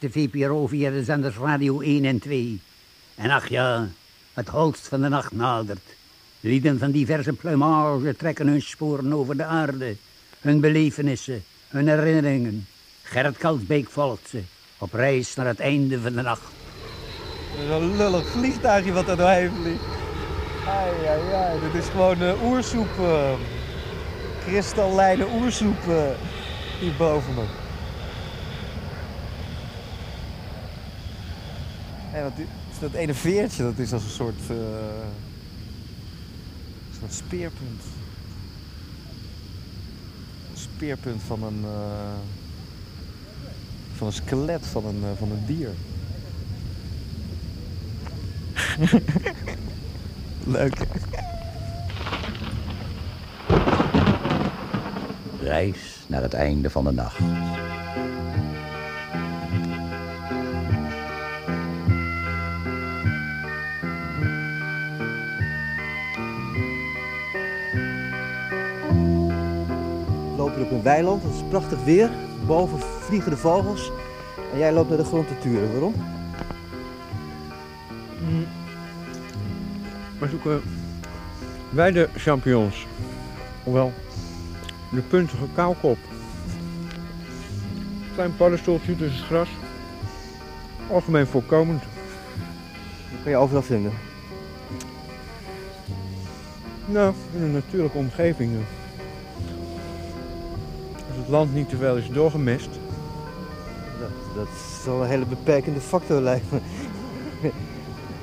de VPRO via de zenders Radio 1 en 2. En ach ja, het holst van de nacht nadert. Lieden van diverse plumage trekken hun sporen over de aarde. Hun belevenissen, hun herinneringen. Gerrit Kalsbeek volgt ze, op reis naar het einde van de nacht. Zo'n lullig vliegtuigje wat er doorheen vliegt. Ai, ai, ai. Dit is gewoon uh, oersoep. Uh, kristallijne oersoep uh, hier boven me. Hey, wat, dat ene veertje, dat is als een soort, een soort speerpunt. Een speerpunt van een, uh, van een skelet van een, uh, van een dier. Leuk. Reis naar het einde van de nacht. Op een weiland, het is prachtig weer. Boven vliegen de vogels. En jij loopt naar de grond te turen. Waarom? We zoeken weide champignons. Ofwel de puntige kauwkop. Klein paddenstoeltje tussen het gras. Algemeen voorkomend. Dat kan je overal vinden. Nou, in een natuurlijke omgeving. Land niet te veel is doorgemest. Dat, dat is wel een hele beperkende factor lijkt me.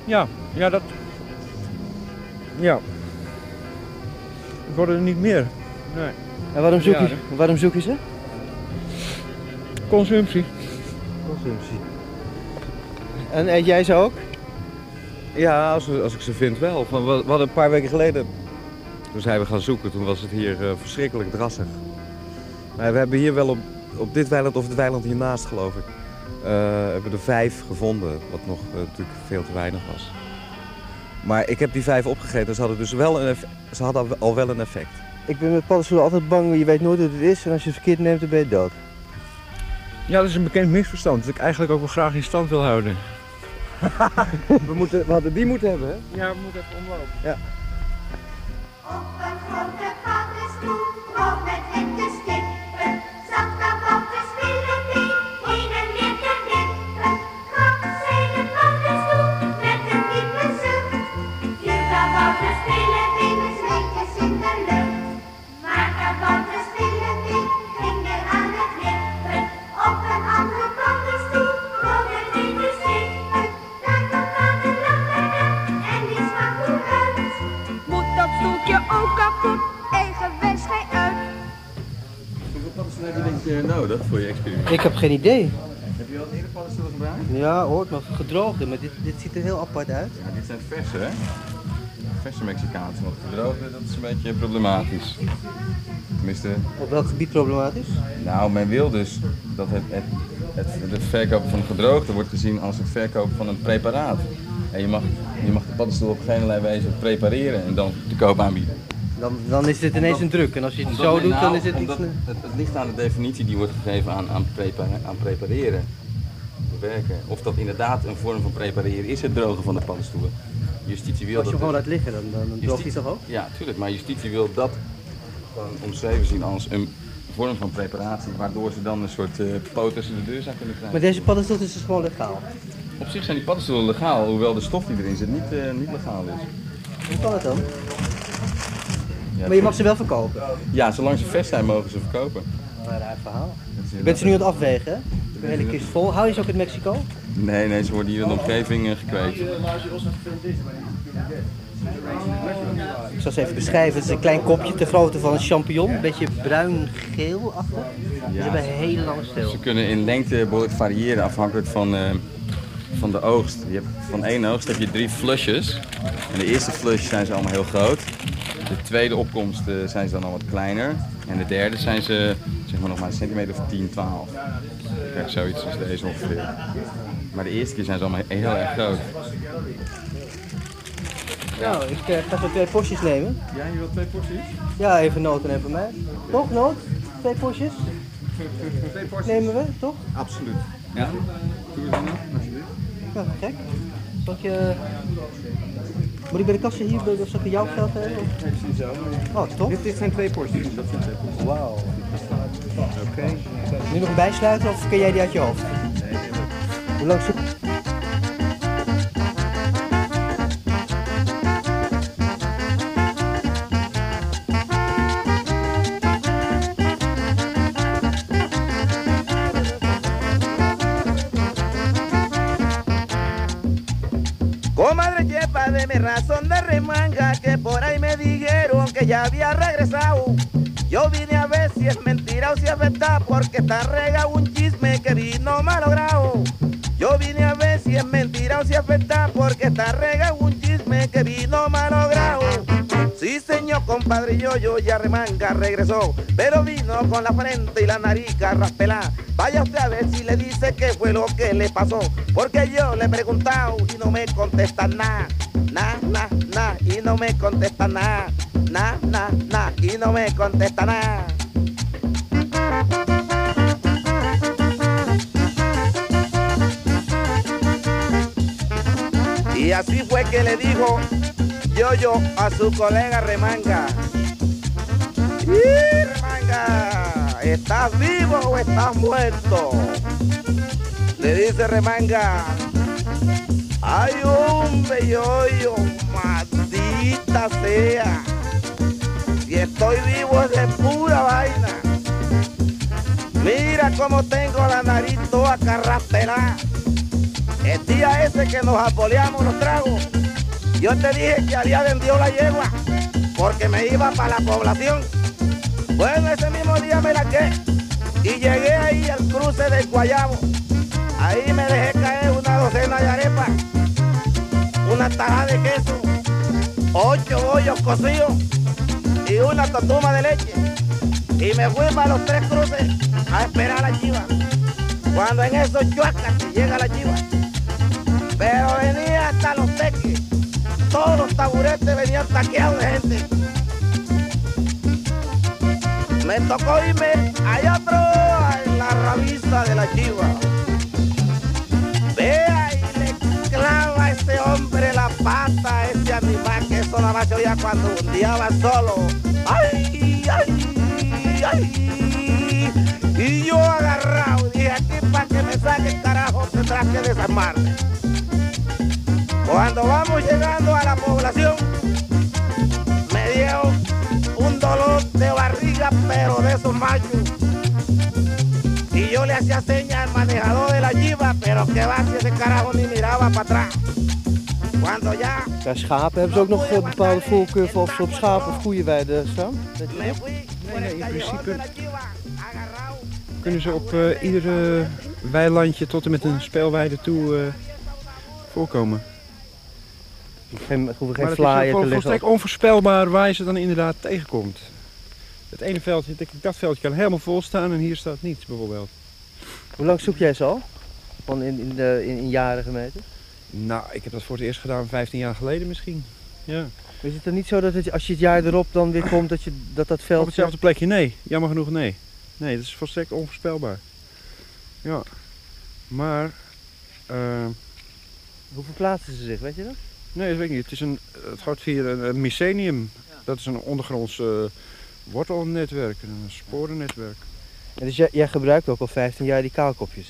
Ja, ja dat... Ja. Worden er niet meer. Nee. En waarom zoek, Ja, je, waarom zoek je ze? Consumptie. Consumptie. En eet jij ze ook? Ja, als, als ik ze vind wel. Van, we, we hadden een paar weken geleden, toen zijn we gaan zoeken, toen was het hier eh, verschrikkelijk drassig. Maar we hebben hier wel op, op dit weiland of het weiland hiernaast geloof ik, eh, hebben er vijf gevonden, wat nog eh, natuurlijk veel te weinig was. Maar ik heb die vijf opgegeten, ze hadden dus wel een, ze hadden al wel een effect. Ik ben met paddenstoelen altijd bang, je weet nooit hoe het is. En als je het verkeerd neemt, dan ben je dood. Ja, dat is een bekend misverstand dat ik eigenlijk ook wel graag in stand wil houden. We, moeten, we hadden die moeten hebben, hè? Ja, we moeten even omlopen. Ja. Op een grote paddenstoel, rond met je nodig voor je experiment? Ik heb geen idee. Heb je een hele paddenstoelen gebruikt? Ja, hoort nog gedroogde, maar dit, dit ziet er heel apart uit. Ja, dit zijn verse, hè? Verse Mexicaanse, want gedroogde, dat is een beetje problematisch. Tenminste, Op welk gebied problematisch? nou, men wil dus dat het, het, het, het verkopen van gedroogde wordt gezien als het verkopen van een preparaat. En je mag, je mag de paddenstoel op geen allerlei wijze prepareren en dan te koop aanbieden. Dan, dan is dit ineens een druk. En als je het zo doet, nou- dan is het iets... het, het ligt aan de definitie die wordt gegeven aan, aan, aan prepareren. Bewerken. Of dat inderdaad een vorm van prepareren is, het drogen van de paddenstoelen. Justitie wil Als je dat gewoon laat liggen, dan, dan, dan droogt hij Justitie- toch ook? Ja, tuurlijk. Maar justitie wil dat gewoon omschreven zien als een vorm van preparatie, waardoor ze dan een soort eh poot tussen de deur zou kunnen krijgen. Maar deze paddenstoel is dus gewoon legaal. Op zich zijn die paddenstoelen legaal, hoewel de stof die erin zit niet, eh, niet legaal is. Hoe kan het dan? Ja, Maar je mag ze wel verkopen. Ja, zolang ze vers zijn mogen ze verkopen. Een raar verhaal. Je bent ze nu aan het afwegen, hè? Hele kist vol. Hou je ze ook uit Mexico? Nee, nee, ze worden hier in de omgeving eh, gekweekt. Ik zal ze even beschrijven. Het is een klein kopje ter grootte van een champignon. Een beetje bruin-geel achter. Ze hebben een hele lange steel. Ze kunnen in lengte behoorlijk variëren afhankelijk van, eh, van de oogst. Je hebt, van één oogst heb je drie flushes. En de eerste flush zijn ze allemaal heel groot. De tweede opkomst eh, zijn ze dan al wat kleiner. En de derde zijn ze zeg maar nog maar een centimeter of 10, 12. Je krijgt zoiets als deze ongeveer. Maar de eerste keer zijn ze allemaal heel erg groot. Nou, ik eh, ga zo twee postjes nemen. Ja, je wilt twee porties? Ja, even noot en even mij. Toch, noot? Twee postjes? Twee porties? Nemen we, toch? Absoluut. Ja. Doe het dan, alsjeblieft. Ja, gek. Zal ik je... Moet ik bij de kassa hier, bij- of zal ik jouw geld hebben? of- Het is zo. Oh, top. Dit, dit zijn twee porties. Dat zijn twee porties. Wauw. Oké. Nu nog bijsluiten of ken jij die uit je hoofd? Hoe lang zoek Mi razón de remanga, que por ahí me dijeron que ya había regresado. Yo vine a ver si es mentira o si es verdad, porque está rega un chisme que vino malogrado. Yo vine a ver si es mentira o si es verdad, porque está rega un chisme que vino malogrado. Sí, señor compadre, yo, yo ya remanga regresó, pero vino con la frente y la nariz carraspelada. Vaya usted a ver si le dice qué fue lo que le pasó, porque yo le he preguntado y no me contesta nada, nada, nada, nada, y no me contesta nada, nada, nada, nada, y no me contesta nada. Y así fue que le dijo yo yo a su colega Remanga. ¡Y Remanga! ¿Estás vivo o estás muerto? Le dice Remanga. Ay, hombre, yo, yo, maldita sea. Si estoy vivo es de pura vaina. Mira cómo tengo la nariz toda carraspelada. El día ese que nos apoleamos los tragos, yo te dije que había vendido la yegua porque me iba para la población. Bueno, ese mismo día me la quedé y llegué ahí al cruce del Guayabo. Ahí me dejé caer una docena de una taja de queso, ocho bollos cocidos y una totuma de leche. Y me fui para los tres cruces a esperar a la chiva. Cuando en esos chuacas llega la chiva. Pero venía hasta los teques. Todos los taburetes venían taqueados de gente. Me tocó irme allá atrás en la rabiza de la chiva. Animal que eso nada más se oía cuando hundiaba solo. ¡Ay, ay, ay! Y yo agarrado, dije aquí para que me saque el carajo tendrás que desarmarme. Cuando vamos llegando a la población, me dio un dolor de barriga, pero de esos machos. Y yo le hacía señas al manejador de la jiba, pero que va si ese carajo ni miraba para atrás. Bij schapen hebben ze ook nog eh, bepaalde voorkeuren of ze op schapen of koeienweiden staan? Weet je nee, in principe-. Kunnen ze op eh, iedere weilandje tot en met een speelweide toe eh, voorkomen. Geen, hoeven geen het is flyer te vol- liggen. volstrekt onvoorspelbaar waar je ze dan inderdaad tegenkomt. Het ene veldje, denk ik, dat veldje kan helemaal vol staan en hier staat niets bijvoorbeeld. Hoe lang zoek jij ze al? Van in, in, de, in, in jaren gemeten? Nou, ik heb dat voor het eerst gedaan 15 jaar geleden misschien. Ja. Is het dan niet zo dat het, als je het jaar erop dan weer komt, dat je, dat, dat Op veld... hetzelfde plekje? Nee. Jammer genoeg nee. Nee, dat is volstrekt onvoorspelbaar. Ja. Maar, eh, Hoe verplaatsen ze zich, weet je dat? nee, dat weet ik niet. Het, is een, het gaat via een, een mycenium. Dat is een ondergronds eh, wortelnetwerk, een sporennetwerk. En dus jij, jij gebruikt ook al 15 jaar die kaalkopjes.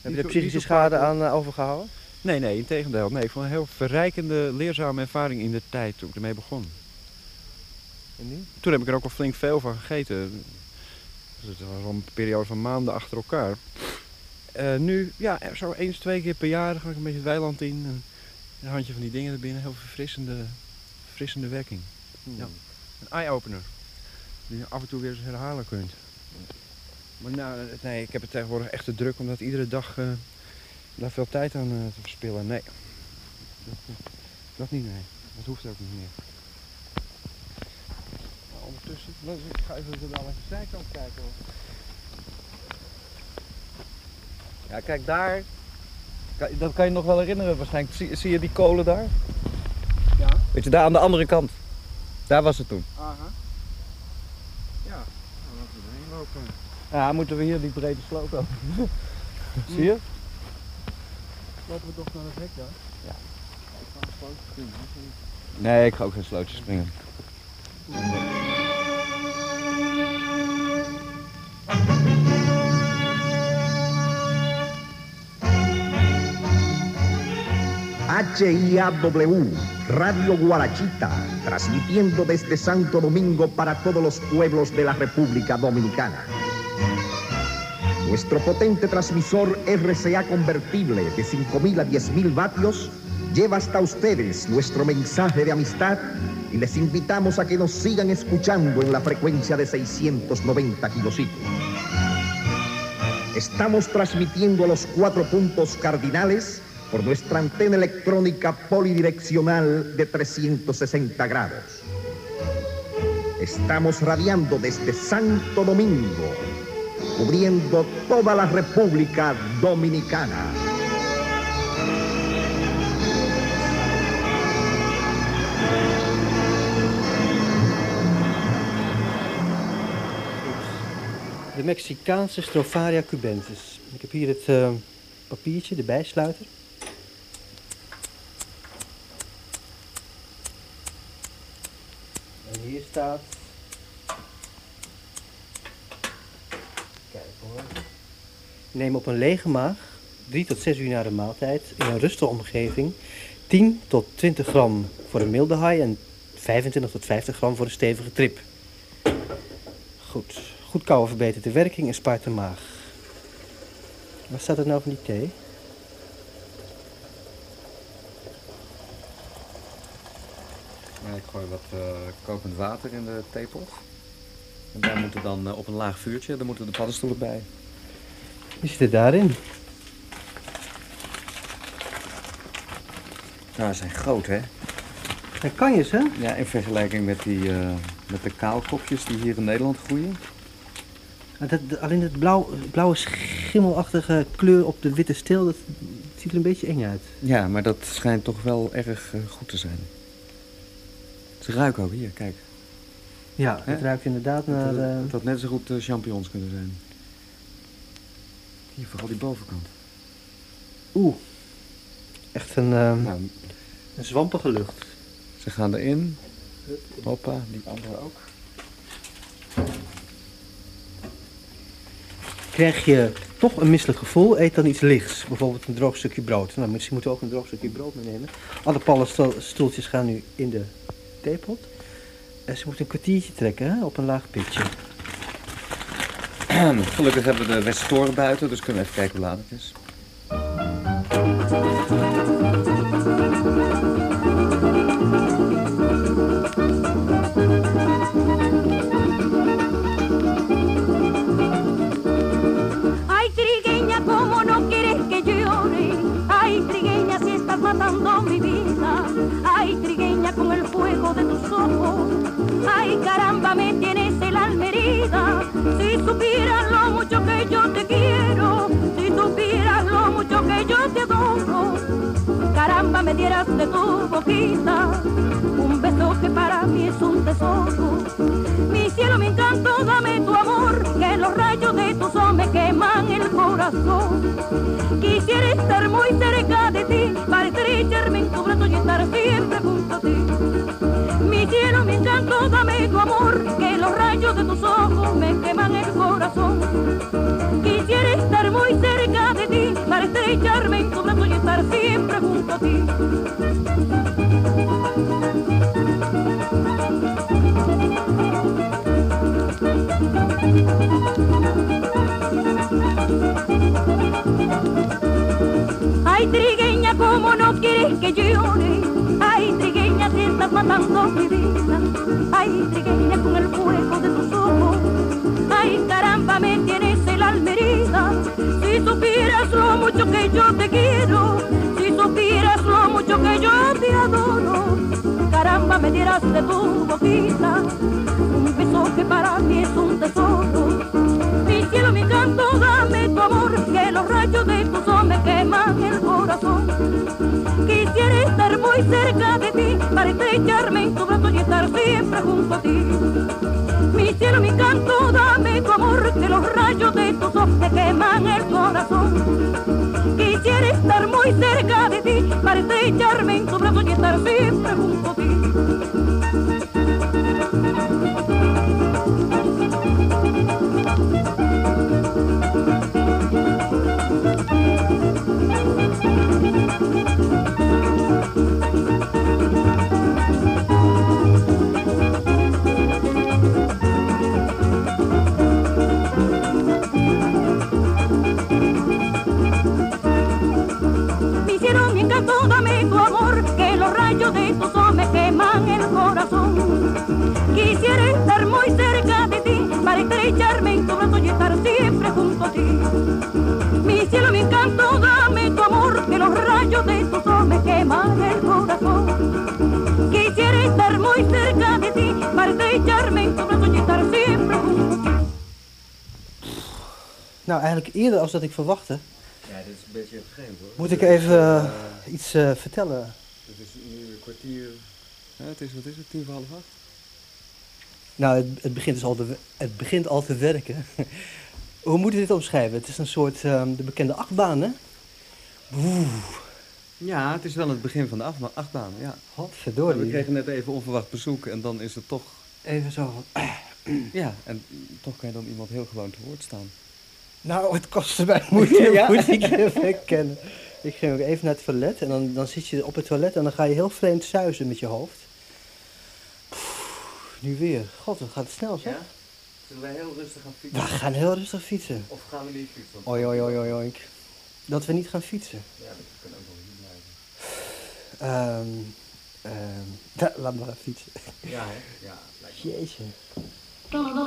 Heb je er psychische schade aan eh, overgehouden? Nee, nee, in tegendeel. Nee, ik vond het een heel verrijkende, leerzame ervaring in de tijd toen ik ermee begon. En nu? Toen heb ik er ook al flink veel van gegeten. Dus het was al een periode van maanden achter elkaar. Eh, nu, ja, er zo eens, twee keer per jaar ga ik een beetje het weiland in. en Een handje van die dingen er binnen. Heel verfrissende, verfrissende werking. Ja. Een eye-opener. Die je af en toe weer eens herhalen kunt. Maar nou, eh, nee, ik heb het tegenwoordig echt te druk om dat iedere dag eh, daar veel tijd aan eh, te verspillen. Nee. Dat, dat niet, nee. Dat hoeft ook niet meer. Maar ondertussen, nou, ik ga even aan de zijkant kijken. hoor. Ja, kijk daar. Dat kan je nog wel herinneren waarschijnlijk. Zie, zie je die kolen daar? Ja. Weet je, daar aan de andere kant. Daar was het toen. Aha. Ja, nou, laten we erheen lopen. Ja, moeten we hier die brede sloot over. zie je? Lopen we toch naar het hek daar? Nee, ik ga ook geen slootje springen. HIAW, Radio Guarachita, transmitiendo desde Santo Domingo para todos los pueblos de la República Dominicana. Nuestro potente transmisor RCA convertible de 5.000 a 10.000 vatios lleva hasta ustedes nuestro mensaje de amistad y les invitamos a que nos sigan escuchando en la frecuencia de 690 kilociclos. Estamos transmitiendo a los cuatro puntos cardinales por nuestra antena electrónica polidireccional de 360 grados. Estamos radiando desde Santo Domingo, cubriendo toda la Dominicana. De Mexicaanse Stropharia cubensis. Ik heb hier het eh, papiertje, de bijsluiter. En hier staat. Kijk hoor. Neem op een lege maag 3 tot 6 uur na de maaltijd in een rustige omgeving 10 tot 20 gram voor een milde haai en 25 tot 50 gram voor een stevige trip. Goed. Goed kouwen verbetert de werking en spaart de maag. Wat staat er nou van die thee? Ik gooi wat eh, kokend water in de theepot. En daar moeten dan eh, op een laag vuurtje, daar moeten de paddenstoelen bij. Wie zit er daarin? Nou, ze zijn groot, hè? En kanjes, hè? Ja, in vergelijking met, die, eh, met de kaalkopjes die hier in Nederland groeien. Dat, dat- alleen het blauw, blauwe schimmelachtige kleur op de witte steel, dat ziet er een beetje eng uit. Ja, maar dat schijnt toch wel erg eh, goed te zijn. Ze ruiken ook hier, kijk. Ja, het ruikt inderdaad naar... dat, eh, dat had net zo goed champignons kunnen zijn. Hier, vooral die bovenkant. Oeh. Echt een, eh, Nou, een zwampige lucht. ze gaan erin. Hoppa, die andere ook. Krijg je toch een misselijk gevoel, eet dan iets lichts. Bijvoorbeeld een droog stukje brood. Nou, misschien moeten we ook een droog stukje brood meenemen. Alle paddenstoeltjes gaan nu in de theepot. En ze moeten een kwartiertje trekken hè, op een laag pitje. Gelukkig hebben we de Westtoren buiten, dus kunnen we even kijken hoe laat het is. Dieras de tu boquita. Un beso que para mí es un tesoro. Mi cielo, mi encanto, dame tu amor, que los rayos de tu sol me queman el corazón. Quisiera estar muy cerca de ti, para estrecharme en tu brazo y estar siempre junto a ti. Mi cielo, mi encanto, dame tu amor, que los rayos de tus ojos me queman el corazón. Quisiera estar muy cerca de ti, para estrecharme en tu brazo y estar siempre junto a ti. Ay, trigueña, ¿cómo no quieres que llore? Matando mi vida. Ay, trigueña, con el fuego de tus ojos. Ay, caramba, me tienes el alma herida. Si supieras lo mucho que yo te quiero. Si supieras lo mucho que yo te adoro. Caramba, me dieras de tu boquita. Un beso que para mí es un tesoro. Mi cielo, mi canto, dame tu amor, que los rayos de tu sol me queman el corazón. Quisiera estar muy cerca de ti, para estrecharme en tu brazo y estar siempre junto a ti. Mi cielo, mi canto, dame tu amor, que los rayos de tus ojos me queman el corazón. Quisiera estar muy cerca de ti, para estrecharme en Mi encanto, dame tu amor, que los rayos de tus ojos me queman el corazón. Quisiera estar muy cerca de ti, para estrecharme en tu brazo y estar siempre junto a ti. Mi cielo, mi encanto, dame tu amor, que los rayos de tus ojos me queman el corazón. Quisiera estar muy cerca de ti, para estrecharme en tu brazo y estar siempre junto a ti. Nou, eigenlijk eerder als dat ik verwachtte. Dit is een beetje vreemd hoor. Moet ik even eh, iets eh, vertellen? Het is nu een kwartier. Ja, het is, wat is het, tien voor half acht? Nou, het, het, begint dus al te, het begint al te werken. Hoe moet je dit omschrijven? Het is een soort ehm, de bekende achtbaan, hè? Oeh, Ja, het is wel het begin van de achtba- achtbaan, ja. godverdorie. we kregen net even onverwacht bezoek en dan is het toch... Even zo van... Ja, en toch kan je dan iemand heel gewoon te woord staan. Nou, het kostte mij moeite, Ja. moet ik. Ik ging ook even naar het toilet en dan, dan zit je op het toilet en dan ga je heel vreemd zuizen met je hoofd. Nu weer. God, wat gaat het snel, zeg. Zullen wij heel rustig gaan fietsen? We gaan heel rustig fietsen. Of gaan we niet fietsen? Oi, oi, oi, oi, oink. Dat we niet gaan fietsen. Ja, we kunnen ook nog hier blijven. Ehm ehm ja, laat maar gaan fietsen. Ja, hè? Ja, lijkt me. Jeetje. Oh,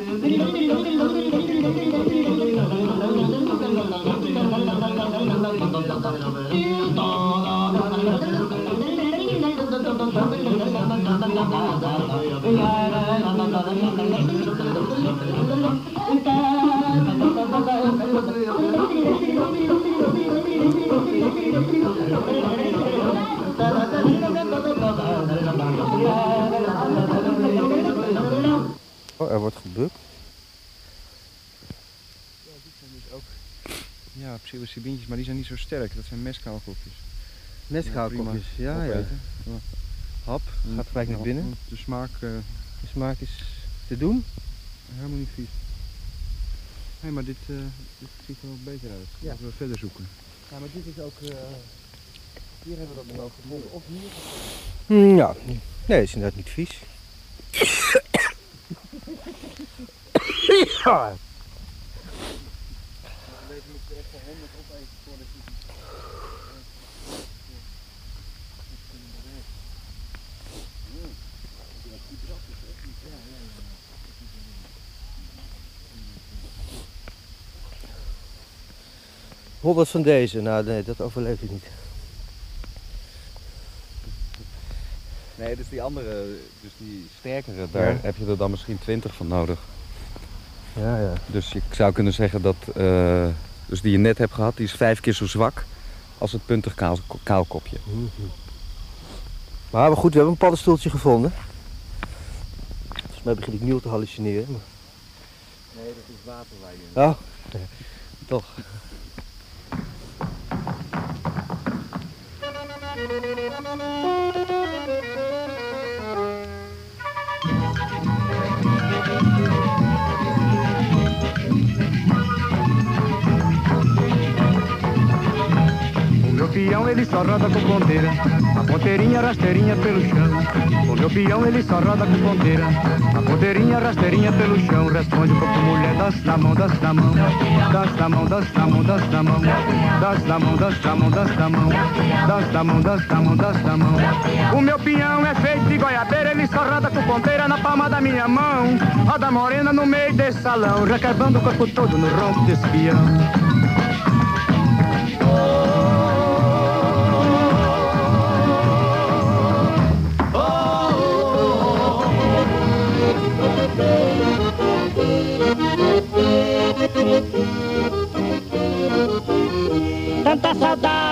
sterk. Dat zijn meskaalkopjes. Meskaalkopjes, ja, ja. Hap, gaat gelijk naar binnen. De smaak eh, De smaak is te doen. helemaal niet vies. Nee, maar dit, eh, dit ziet er wel beter uit. Ja. Laten we verder zoeken. Ja, maar dit is ook... hier hebben we dat nog gevonden. Of hier? ja, nee, is inderdaad niet vies. ja. Honderd van deze, nou nee, dat overleef ik niet. Nee, dus die andere, dus die sterkere, daar heb je er dan misschien 20 van nodig. Ja, ja. Dus je zou kunnen zeggen dat, eh, dus die je net hebt gehad, die is vijf keer zo zwak als het puntig kaal, kaalkopje. Maar, maar goed, we hebben een paddenstoeltje gevonden. Volgens mij begin ik nieuw te hallucineren. Maar... Nee, dat is water waar je Oh, toch. O meu peão ele só roda com ponteira a ponteirinha rasteirinha pelo chão. O meu peão ele só roda com ponteira. A ponteirinha rasteirinha pelo chão. Responde tua mulher, dança na mão, dança na mão. Dança na mão, dança na mão, dança na mão. Dança na mão, dança na mão, dança na mão. Dança na mão, dança na mão, dança na mão. O meu peão é feito de goiabeira, ele só roda com ponteira na palma da minha mão. Roda morena no meio desse salão, requebrando o corpo todo no ronco desse peão.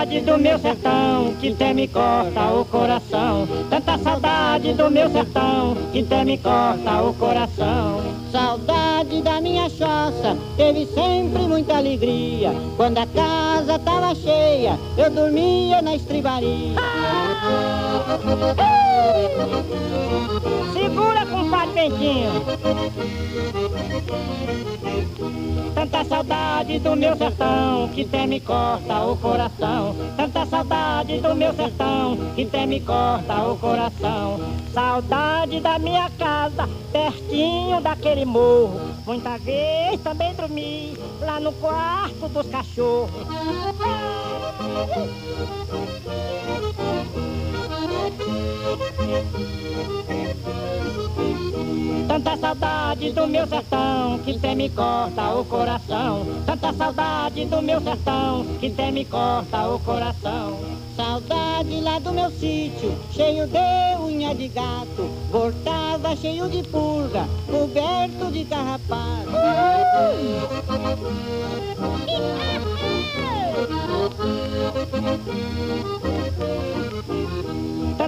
Saudade do meu sertão que até me corta o coração. Tanta saudade do meu sertão que até me corta o coração. Saudade da minha choça, teve sempre muita alegria. Quando a casa tava cheia, eu dormia na estribaria. Segura, compadre Bentinho. Tanta saudade do meu sertão que até me corta o coração. Tanta saudade do meu sertão que até me corta o coração. Saudade da minha casa, pertinho daquele morro. Muita vez também dormi lá no quarto dos cachorros. Tanta saudade do meu sertão que até me corta o coração. Tanta saudade do meu sertão que até me corta o coração. Saudade lá do meu sítio, cheio de unha de gato. Voltava cheio de pulga, coberto de carrapato.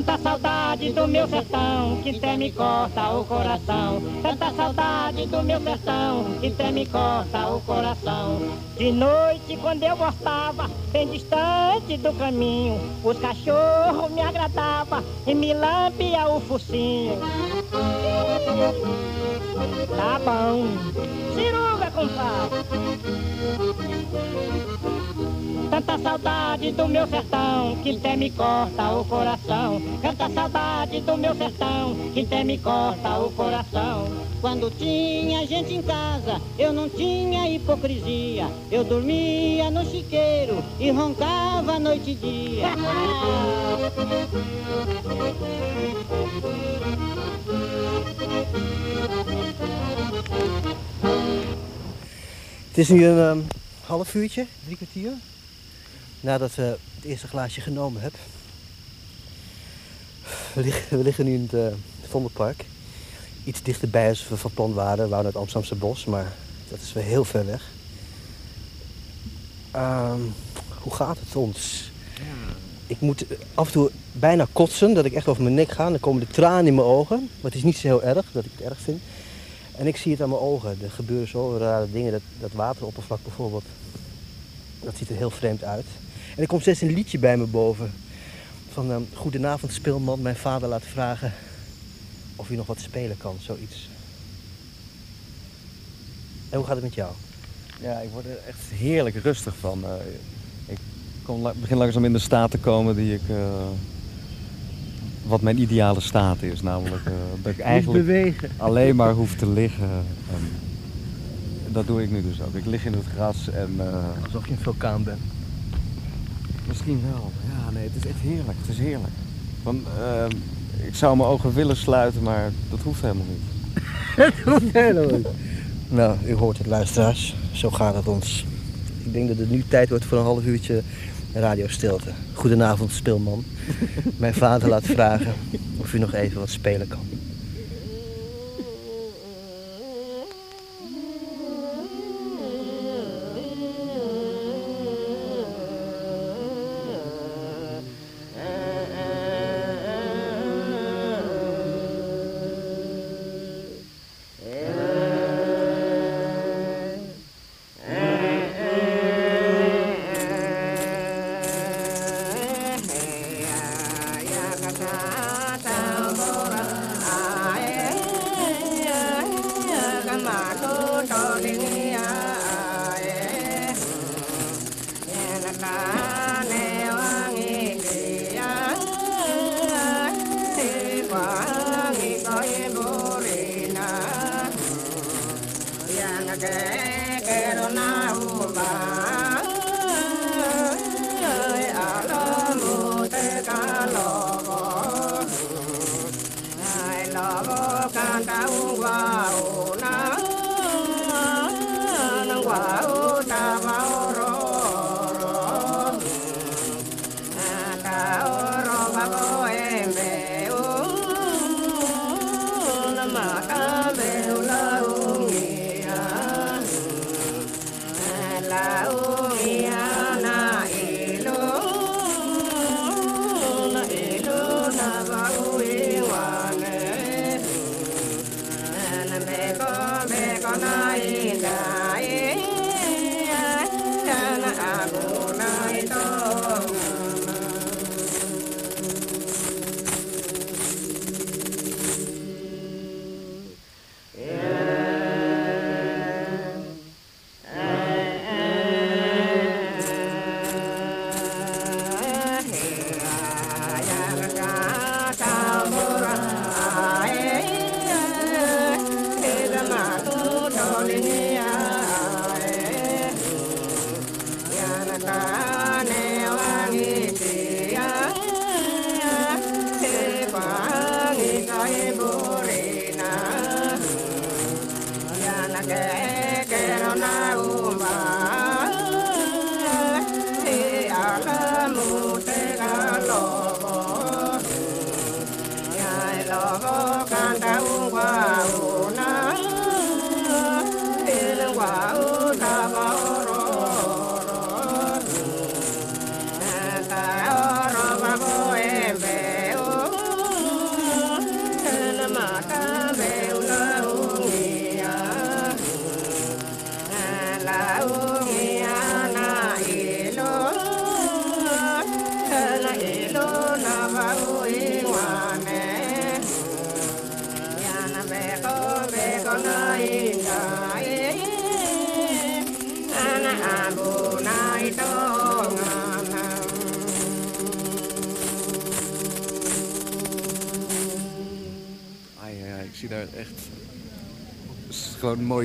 Tanta saudade do meu sertão que até me corta o coração. Tanta saudade do meu sertão que até me corta o coração. De noite, quando eu gostava, bem distante do caminho, os cachorros me agradavam e me lambia o focinho. Tá bom, ciruga, compadre. Tanta saudade do meu sertão que até me corta o coração. Tanta saudade do meu sertão que até me corta o coração. Quando tinha gente em casa, eu não tinha hipocrisia. Eu dormia no chiqueiro e roncava noite e dia. Het is nu een ehm, half uurtje, drie kwartier, nadat we het eerste glaasje genomen hebben. We liggen, nu in het eh, Vondelpark. Iets dichterbij als we van plan waren. We wouden het Amsterdamse bos, maar dat is weer heel ver weg. Ehm, hoe gaat het ons? Ik moet af en toe bijna kotsen, dat ik echt over mijn nek ga. Dan komen de tranen in mijn ogen. Maar het is niet zo heel erg, dat ik het erg vind. En ik zie het aan mijn ogen. Er gebeuren zo rare dingen. Dat, dat wateroppervlak bijvoorbeeld. Dat ziet er heel vreemd uit. En er komt steeds een liedje bij me boven. Van ehm, Goedenavond speelman, mijn vader laat vragen of hij nog wat spelen kan. Zoiets. En hoe gaat het met jou? Ja, ik word er echt heerlijk rustig van. Eh, ik kom, begin langzaam in de staat te komen die ik... eh, wat mijn ideale staat is. Namelijk eh, dat ik eigenlijk alleen maar hoef te liggen. En dat doe ik nu dus ook. Ik lig in het gras en... Alsof je een vulkaan bent. Misschien wel. Ja, nee, het is echt heerlijk. Het is heerlijk. Want, eh, ik zou mijn ogen willen sluiten, maar dat hoeft helemaal niet. Nou, u hoort het luisteraars. Zo gaat het ons. Ik denk dat het nu tijd wordt voor een half uurtje radiostilte. Goedenavond, speelman. Mijn vader laat vragen of u nog even wat spelen kan.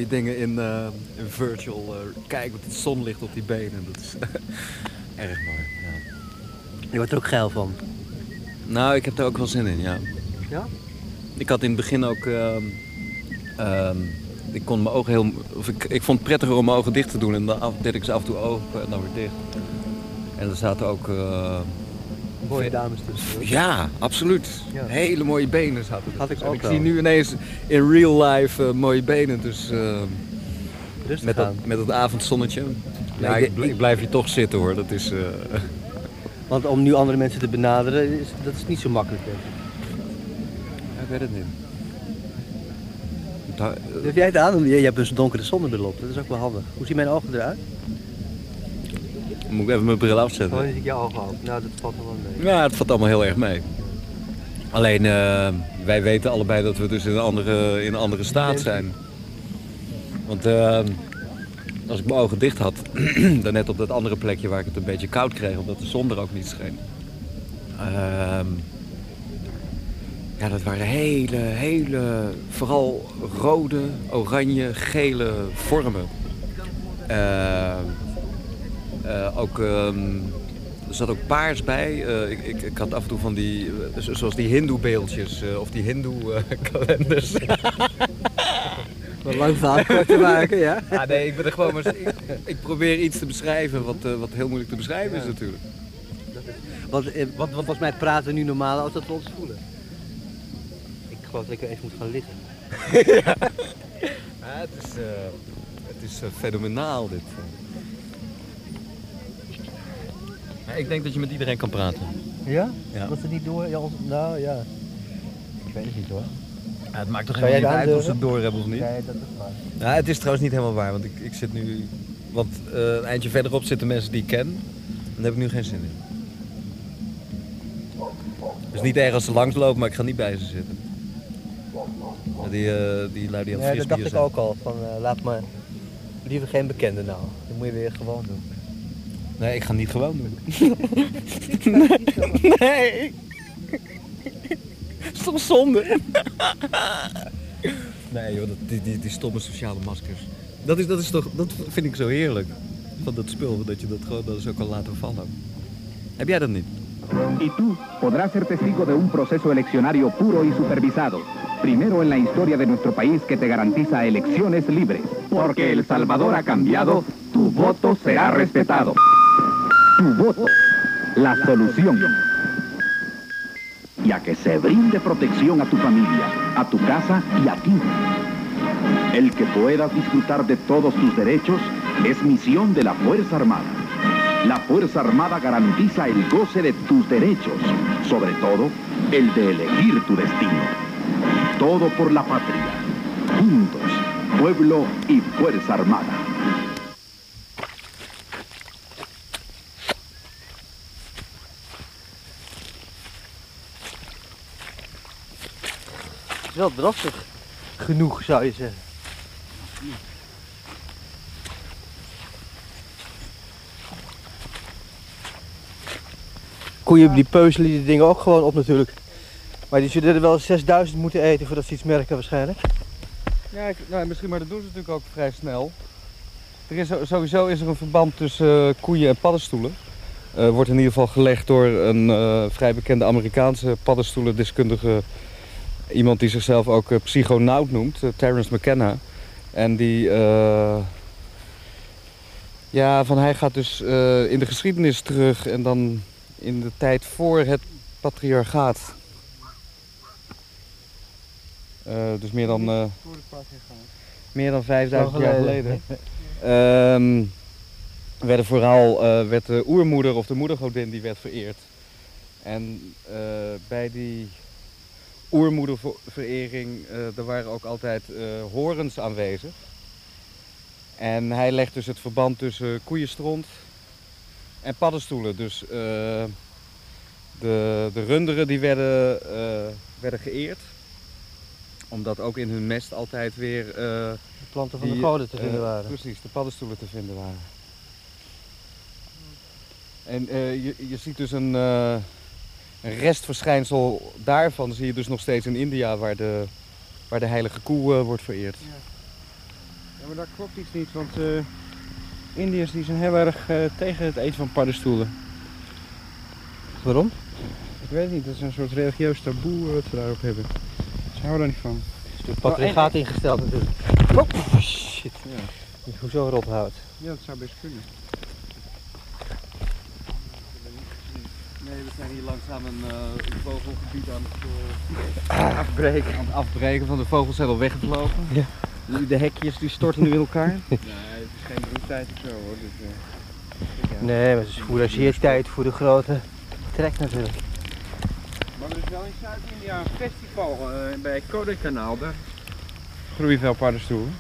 Dingen in, eh, in virtual. eh, kijk, wat het zonlicht op die benen. Dat is erg mooi. Ja. Je wordt er ook geil van. Nou, ik heb er ook wel zin in, ja. Ja? Ik had in het begin ook... ehm, ehm, ik kon mijn ogen heel... Of ik, ik vond het prettiger om mijn ogen dicht te doen. En dan af- deed ik ze af en toe open en dan weer dicht. En er zaten ook... Mooie dames tussen. ja, absoluut. Ja. Hele mooie benen er. Had ik En ook ik zie nu ineens in real life eh, mooie benen. Dus eh, Rustig met, dat, met het avondzonnetje. Ja, ik, ik- bl- ik blijf hier toch zitten hoor. Dat is... eh, Want om nu andere mensen te benaderen, is, dat is niet zo makkelijk. Denk ik. ja, ik weet het niet. Da- Durf jij het aan? Je je hebt dus een donkere zonnebril op, dat is ook wel handig. Hoe zien mijn ogen eruit? Moet ik even mijn bril afzetten? Oh, dan zie ik je ogen ook. Nou, dat valt nog wel mee. Ja, het valt allemaal heel erg mee. Alleen, eh, wij weten allebei dat we dus in een andere, in een andere staat zijn. Want eh, als ik mijn ogen dicht had, daarnet op dat andere plekje waar ik het een beetje koud kreeg, omdat de zon er ook niet scheen. Ehm, ja, dat waren hele, hele, vooral rode, oranje, gele vormen. Ehm, eh, ook, ehm, er zat ook paars bij. Eh, ik, ik, ik had af en toe van die, eh, zo- zoals die hindoe-beeldjes eh, of die hindoe-kalenders. Wat lang verhaal kort te maken, ja? ah, nee, ik ben er gewoon maar... Ik, ik probeer iets te beschrijven wat, eh, wat heel moeilijk te beschrijven is natuurlijk. Want, eh, want, want volgens mij praten we nu normaal als dat we ons voelen. Ik geloof dat ik er even moet gaan liggen. ja. het is, eh, het is eh, fenomenaal dit. Maar ik denk dat je met iedereen kan praten. Ja? Ja. Dat ze niet door... Ja, nou ja. Ik weet het niet hoor. Ja, het maakt toch helemaal niet uit of ze het door hebben of niet? Nee, dat is waar. Ja, het is trouwens niet helemaal waar, want ik, ik zit nu... Want eh, een eindje verderop zitten mensen die ik ken. En daar heb ik nu geen zin in. Het is niet erg als ze langslopen, maar ik ga niet bij ze zitten. Ja, die, eh die lui die aan het Nee, dat dacht ik ook al. Van, eh, laat maar liever geen bekende nou. Dat moet je weer gewoon doen. Nee, ik ga niet gewoon doen. nee. is toch zonde? nee joh, dat, die, die, die stomme sociale maskers. Dat, is, dat, is toch, dat vind ik zo heerlijk. Van dat spul, dat je dat gewoon dan zo kan laten vallen. Heb jij dat niet? Y tú podrás ser testigo de un proceso eleccionario puro y supervisado. Primero en la historia de nuestro país que te garantiza elecciones libres. Porque El Salvador ha cambiado, tu voto será respetado. Tu voto, la solución. Y a que se brinde protección a tu familia, a tu casa y a ti. El que puedas disfrutar de todos tus derechos es misión de la Fuerza Armada. La Fuerza Armada garantiza el goce de tus derechos, sobre todo el de elegir tu destino. Todo por la patria. Juntos, pueblo y Fuerza Armada. Wel drassig genoeg, zou je zeggen. Koeien die peuzelen die dingen ook gewoon op natuurlijk. Maar die zullen er wel 6000 moeten eten voordat ze iets merken waarschijnlijk. Ja, ik, nou, misschien, maar dat doen ze natuurlijk ook vrij snel. Er is, sowieso is er een verband tussen eh, koeien en paddenstoelen. Eh, wordt in ieder geval gelegd door een eh, vrij bekende Amerikaanse paddenstoelendeskundige. Iemand die zichzelf ook eh, psychonaut noemt, eh, Terence McKenna. En die... eh, ja, van hij gaat dus in de geschiedenis terug en dan in de tijd voor het patriarchaat. Dus meer dan, meer dan 5000 jaar geleden. Ehm, werden vooral werd de oermoeder of de moedergodin die werd vereerd. En bij die oermoederverering, eh er waren ook altijd eh, horens aanwezig. En hij legt dus het verband tussen koeienstront en paddenstoelen. Dus eh, de, de runderen die werden, werden geëerd. Omdat ook in hun mest altijd weer... eh, planten van de goden te vinden waren. Precies, de paddenstoelen te vinden waren. En je, je ziet dus een, een restverschijnsel daarvan zie je dus nog steeds in India waar de, waar de heilige koe eh, wordt vereerd. Ja, maar daar klopt iets niet, want eh Indiërs die zijn heel erg eh, tegen het eten van paddenstoelen. Waarom? Ik weet niet, dat is een soort religieus taboe wat ze daarop hebben. Ze houden daar niet van. Het patriarchaat ingesteld natuurlijk. Oh, shit. Ja. Hoezo rothout? ja, dat zou best kunnen. Nee, we zijn hier langzaam een uh, vogelgebied aan het uh, afbreken. Aan het afbreken van de vogels zijn al weggevlogen. Ja. De, de hekjes die storten nu in elkaar. Nee, het is geen broedtijd of zo hoor. Dus, eh. Nee, maar het is fourageertijd voor de grote trek natuurlijk. Maar er is wel in Zuid-India een festival eh, bij Kodaikkanaal. Daar groeien veel paddenstoelen.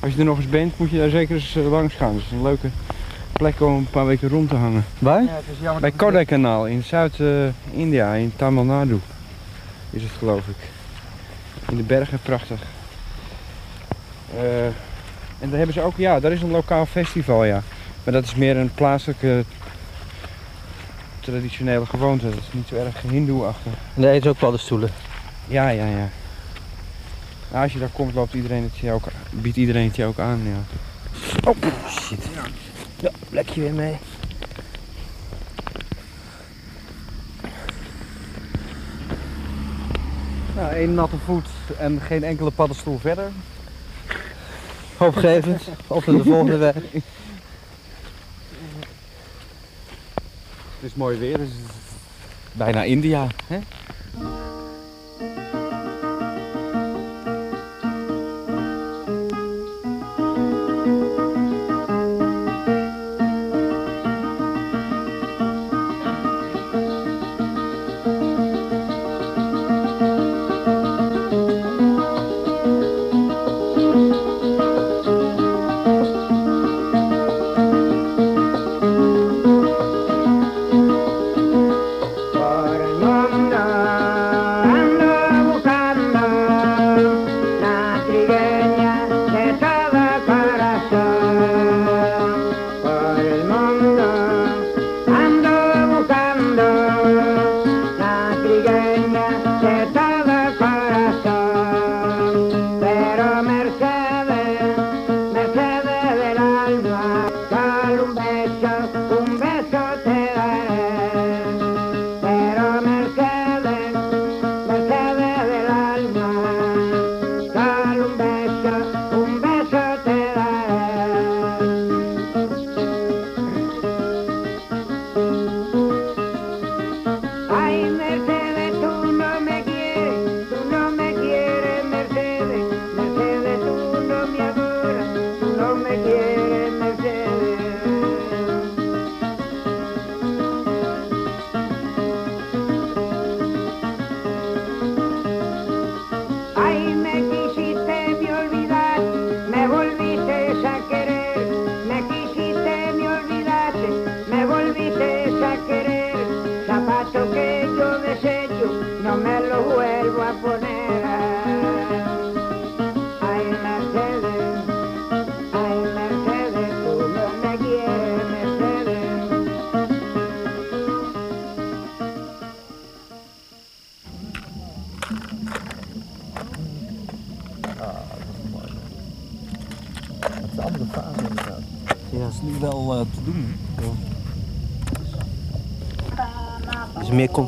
Als je er nog eens bent, moet je daar zeker eens eh, langs gaan. Het is een leuke plek om een paar weken rond te hangen. Waar? Bij Kodaikkanaal in Zuid-India, in Tamil Nadu is het geloof ik. In de bergen, prachtig. Eh, en daar hebben ze ook, ja, daar is een lokaal festival, ja. Maar dat is meer een plaatselijke traditionele gewoonte. Dat is niet zo erg hindoe-achtig. Nee, het is ook paddenstoelen. Ja, ja, ja. Nou, als je daar komt, loopt iedereen het je ook, biedt iedereen het je ook aan, ja. Oh, shit. Ja, plekje weer mee. Nou, één natte voet en geen enkele paddenstoel verder. Opgevend. Op naar de volgende weg. Het is mooi weer, dus het is bijna India. Hè?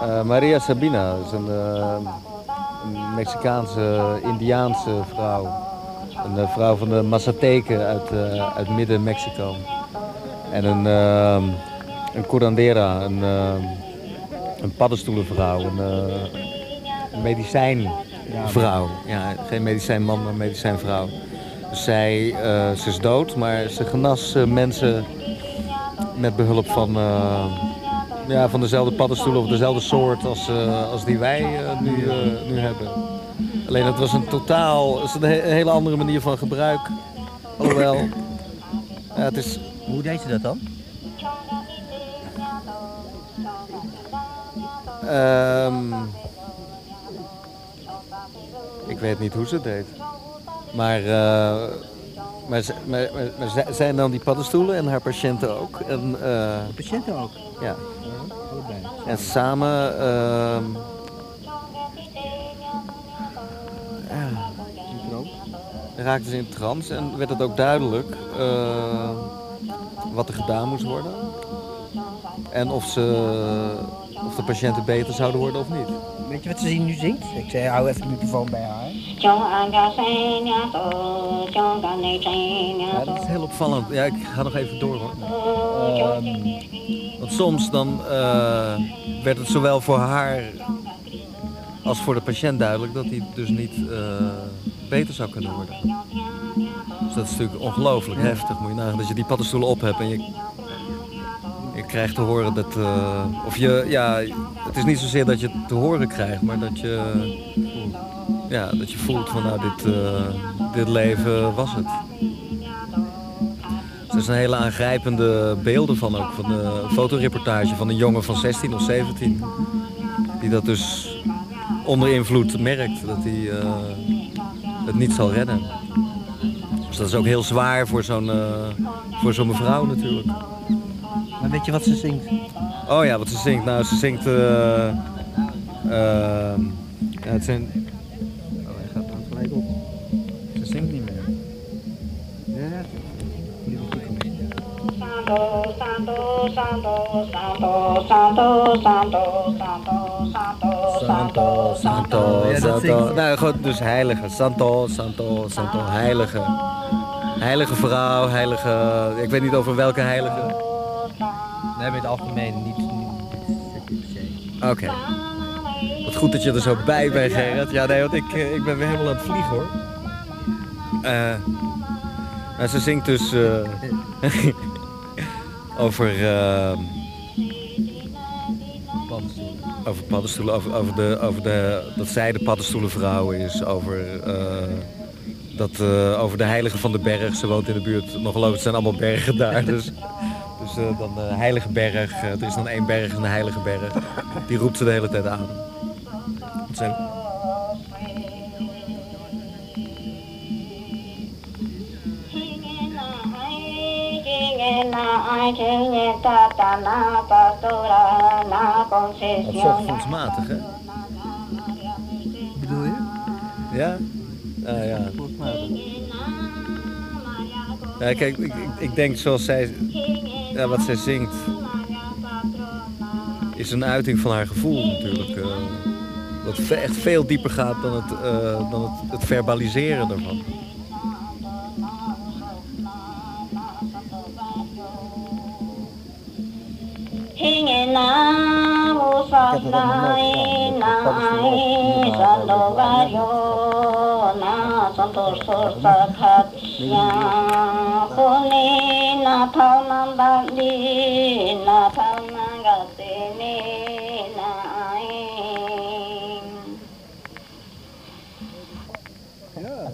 Eh, Maria Sabina is een, eh, een Mexicaanse, Indiaanse vrouw. Een eh, vrouw van de Mazateken uit, uit midden-Mexico. En een, een curandera, een, een paddenstoelenvrouw, een, medicijnvrouw. Ja, geen medicijnman, maar medicijnvrouw. Zij ze is dood, maar ze genas mensen met behulp van, ja, van dezelfde paddenstoelen of dezelfde soort als, eh, als die wij eh, nu, eh, nu hebben. Alleen het was een totaal, het is een, he- een hele andere manier van gebruik. Alhoewel, ja, het is... Hoe deed ze dat dan? Ehm, ik weet niet hoe ze het deed. Maar, maar, maar, maar, maar zij- zijn dan die paddenstoelen en haar patiënten ook? En, eh, Patiënten ook? Ja. Allebei. En samen ehm, raakten ze in trance en werd het ook duidelijk eh, wat er gedaan moest worden. En of, ze, of de patiënten beter zouden worden of niet. Weet je wat ze nu zingt? Ik zei, hou even de microfoon bij haar. Ja, dat is heel opvallend. Ja, ik ga nog even door hoor. Ehm, want soms dan eh, werd het zowel voor haar als voor de patiënt duidelijk dat hij dus niet eh, beter zou kunnen worden. Dus dat is natuurlijk ongelooflijk heftig. Moet je nagaan dat je die paddenstoelen op hebt en je, je krijgt te horen dat... eh, of je, ja, het is niet zozeer dat je het te horen krijgt, maar dat je, ja, dat je voelt van nou, dit, eh, dit leven was het. Er zijn hele aangrijpende beelden van ook. Van een fotoreportage van een jongen van 16 of 17. Die dat dus onder invloed merkt. Dat hij eh, het niet zal redden. Dus dat is ook heel zwaar voor zo'n voor zo'n mevrouw natuurlijk. Weet je wat ze zingt? Oh ja, wat ze zingt. Nou, ze zingt... eh, ehm, ja, het zijn... Oh, hij gaat dan gelijk op. Ze zingt niet meer. Ja, Santo, santo, santo, santo, santo, santo, santo, santo, santo, Santo, Nou, goed, dus heilige. Santo, Santo, Santo. Heilige. Heilige vrouw, heilige... Ik weet niet over welke heilige. Nee, in het algemeen niet. Oké. Wat goed dat je er zo bij bent, Gerrit. Ja, nee, want ik, eh, ik ben weer helemaal aan het vliegen, hoor. Eh, maar ze zingt dus eh, over... eh, over paddenstoelen, over, over, de, over de, dat zij de paddenstoelenvrouw is, over, eh, dat, over de heilige van de berg. Ze woont in de buurt, nog geloof ik, het zijn allemaal bergen daar. Dus, dus eh, dan de heilige berg, eh, er is dan één berg en de heilige berg. Die roept ze de hele tijd aan. Het zijn, dat is zo gevoelsmatig, hè? bedoel je? Ja? Ah, ja. Ja, kijk, ik, ik, ik denk zoals zij, ja, wat zij zingt, is een uiting van haar gevoel natuurlijk. eh, dat echt veel dieper gaat dan het, eh, dan het, het verbaliseren ervan. do vario Yakuni na na pamangatini na. Yeah.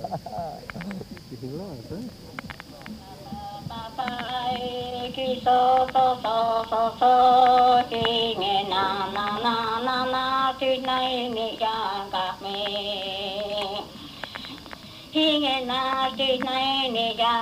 So so so so so na na na na na tu nai ni yang kak. Hi nghe na ki nai ni ya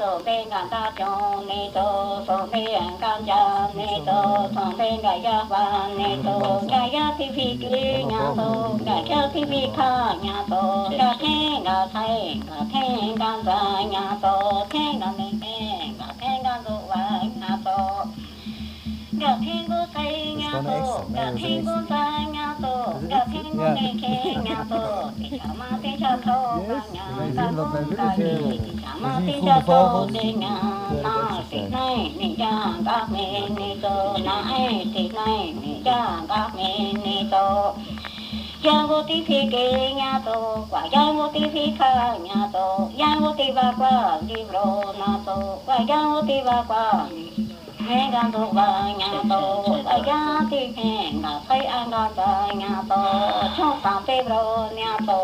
so ga ta chong ni to so be an ka ja ni to so be ga ya ba ni to. Ga ya ti phi ki nya to ga ya ti phi kha nya to. Ga the ga thai ga the ga sa nya to. The ga me ke ga the ga do wa nya to. Ga the go sai nya to ga the go nya Yang vô tí phi kê nhà tô, quả yang vô tí phi kha nhà tô, yang vô tí va qua đi rô na tô, quả yang vô tí va qua he gan tu ba nhà tu la ya ti he na sai an gan ba nhà tu cho sa pe bro nhà tu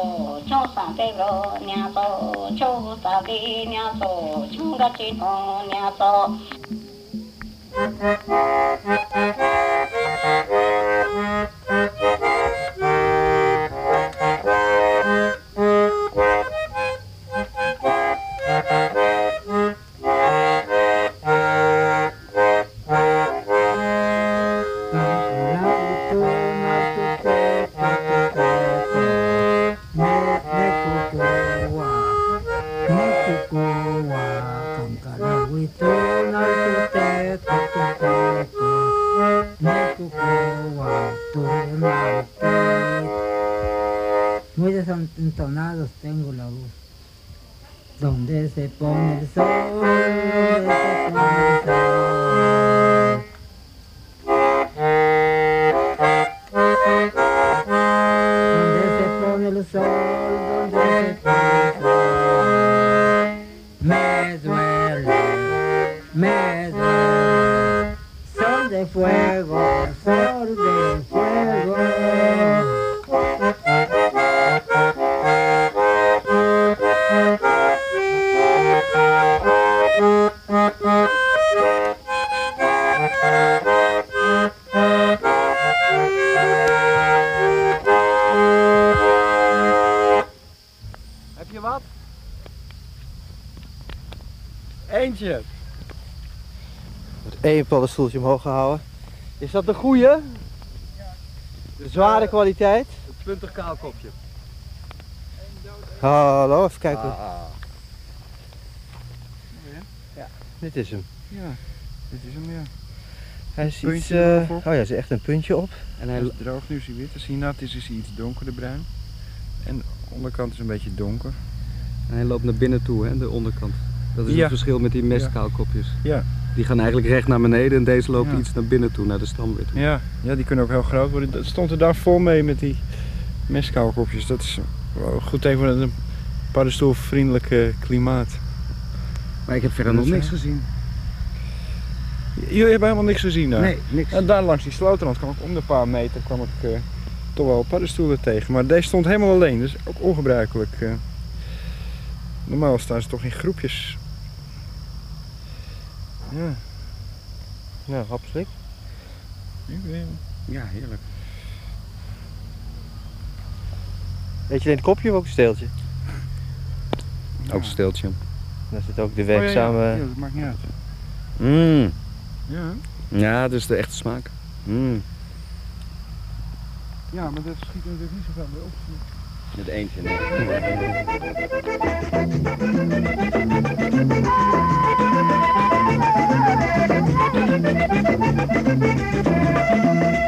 cho sa pe bro nhà tu cho sa đi nhà tu chung Thank you. Desentonados tengo la voz. Donde se pone el sol, donde se pone el sol. Donde se. Me duele, me duele. Sol de fuego, sol de fuego. Paddenstoeltje omhoog gehouden. Is dat de goeie? De zware kwaliteit? Het puntig kaalkopje. Hallo, even kijken. Ah. Ja, dit is hem. Ja, dit is hem ja. Hij is iets, eh, oh ja, er is echt een puntje op. En hij is droog, nu is hij wit. Als hij nat is, is hij iets donkerder bruin. En de onderkant is een beetje donker. En hij loopt naar binnen toe, hè, de onderkant. Dat is Ja. het verschil met die mestkaalkopjes. Ja. Die gaan eigenlijk recht naar beneden en deze loopt Ja. iets naar binnen toe, naar de stam weer toe. Ja, ja, die kunnen ook heel groot worden. Dat stond er daar vol mee met die mestkaalkopjes. Dat is goed even een paddenstoelvriendelijk eh, klimaat. Maar ik heb verder nog niks gezien. Jullie hebben helemaal niks gezien daar? Nee, niks. En daar langs die slotenrand kwam ik om de paar meter kwam ik eh, toch wel paddenstoelen tegen. Maar deze stond helemaal alleen, dus ook ongebruikelijk. eh. normaal staan ze toch in groepjes. Ja. Nou, hapslik. Ik weet het. Ja, heerlijk. Weet je alleen het kopje of ook een steeltje? Ook een steeltje. Daar zit ook de Oh, ja, ja. werkzame... Ja, dat maakt niet uit. Mmm. Ja. Ja, dat is de echte smaak. Mmm. Ja, maar dat schiet natuurlijk niet zoveel meer op. Het eentje, nee. Thank you.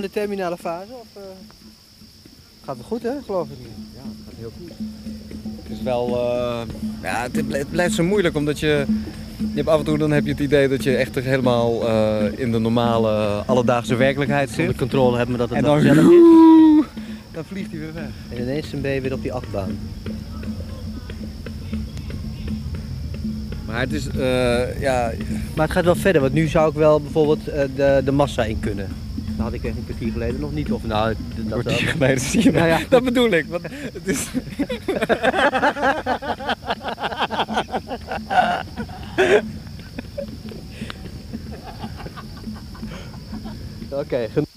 Nou in de terminale fase? Of, eh, Gaat het goed, hè? Geloof ik. Ja, het gaat heel goed. Het is wel, eh, ja, het, het blijft zo moeilijk omdat je, je hebt af en toe dan heb je het idee dat je echt helemaal eh, in de normale alledaagse werkelijkheid zit. Onder controle hebben dat het en dan, gezellig is. dan vliegt hij weer weg. En ineens ben je weer op die achtbaan. Maar het is, eh, ja, Maar het gaat wel verder, want nu zou ik wel bijvoorbeeld eh, de, de massa in kunnen. Dat had ik echt een kwartier geleden nog niet. Of nou, dat een kwartier geleden zie je Nou ja. Dat bedoel ik. Want het is... Oké, gen- Aparte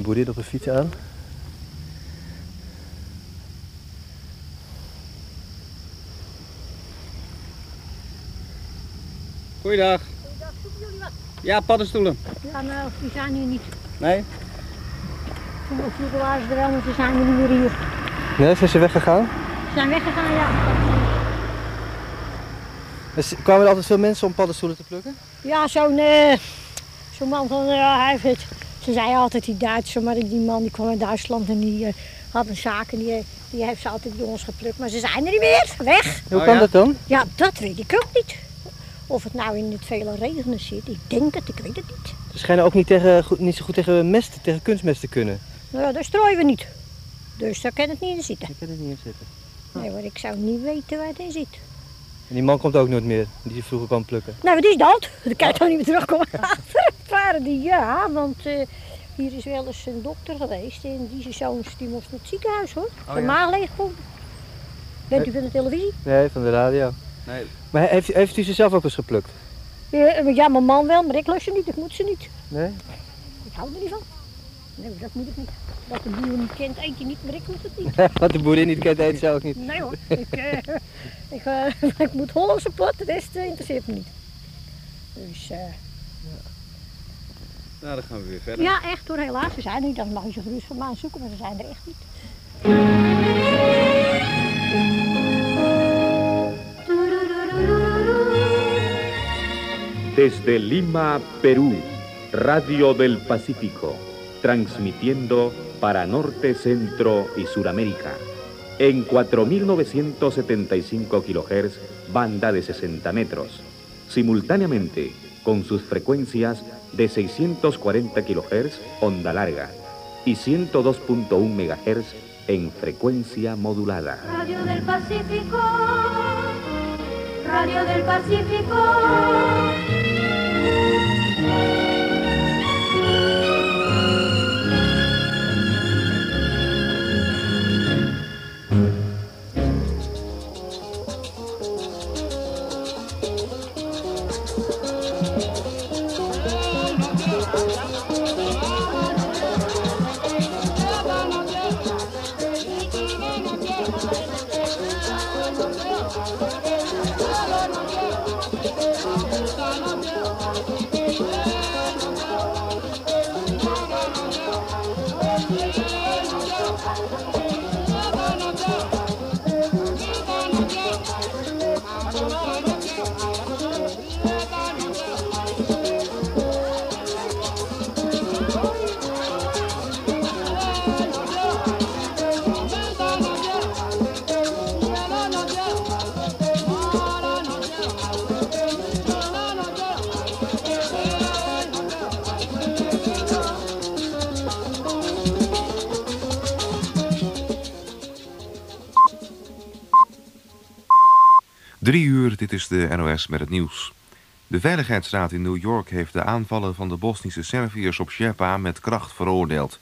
een boerin op een fiets aan. Goeiedag. Ja, paddenstoelen. Ja, nou, die zijn hier niet. Nee? Vroeger waren ze er wel, maar ze zijn er niet meer hier. Nee, zijn ze weggegaan? Ze zijn weggegaan, ja. Dus kwamen er altijd veel mensen om paddenstoelen te plukken? Ja, zo'n eh, zo'n man van, ja, hij heeft het. Ze zei altijd die Duitser, maar die man die kwam uit Duitsland en die eh, had een zaak en die, die heeft ze altijd bij ons geplukt. Maar ze zijn er niet meer, weg. Hoe kan dat dan? Ja, dat weet ik ook niet. Of het nou in het vele regenen zit, ik denk het, ik weet het niet. Ze schijnen ook niet, tegen, goed- niet zo goed tegen mest, tegen kunstmest te kunnen. Nou ja, daar strooien we niet. Dus daar kan het niet in zitten. Ik kan er niet in zitten. Nee, maar ik zou niet weten waar het in zit. En die man komt ook nooit meer, die je vroeger kwam plukken. Nou, die is dood. Dan kan je toch niet meer terugkomen. Waren die ja, want eh, hier is wel eens een dokter geweest en die zoons die moest naar het ziekenhuis hoor. Oh, de ja. maag leeg. Bent u van de televisie? Nee, van de radio. Nee. Maar heeft, heeft u ze zelf ook eens geplukt? Ja, ja, mijn man wel, maar ik lust ze niet, ik moet ze niet. Nee? Ik hou er niet van. Nee, dat moet ik niet. Wat de boer niet kent, eet je niet, maar ik moet het niet. Wat de boerin niet kent, eet ze ook niet. Nee hoor, ik, eh, ik, eh, ik moet Hollandse pot, de rest eh, interesseert me niet. Dus, eh, Nou, dan gaan we weer verder. ja, echt hoor, helaas. Ze zijn er niet, dan mag je ze gerust van mij zoeken, maar ze zijn er echt niet. Desde Lima, Perú, Radio del Pacífico, transmitiendo para Norte, Centro y Suramérica. En 4.975 kHz, banda de 60 metros. Simultáneamente con sus frecuencias de 640 kHz, onda larga, y 102.1 MHz en frecuencia modulada. Radio del Pacífico, Radio del Pacífico. Dit is de NOS met het nieuws. De Veiligheidsraad in New York heeft de aanvallen van de Bosnische Serviërs op Sherpa met kracht veroordeeld.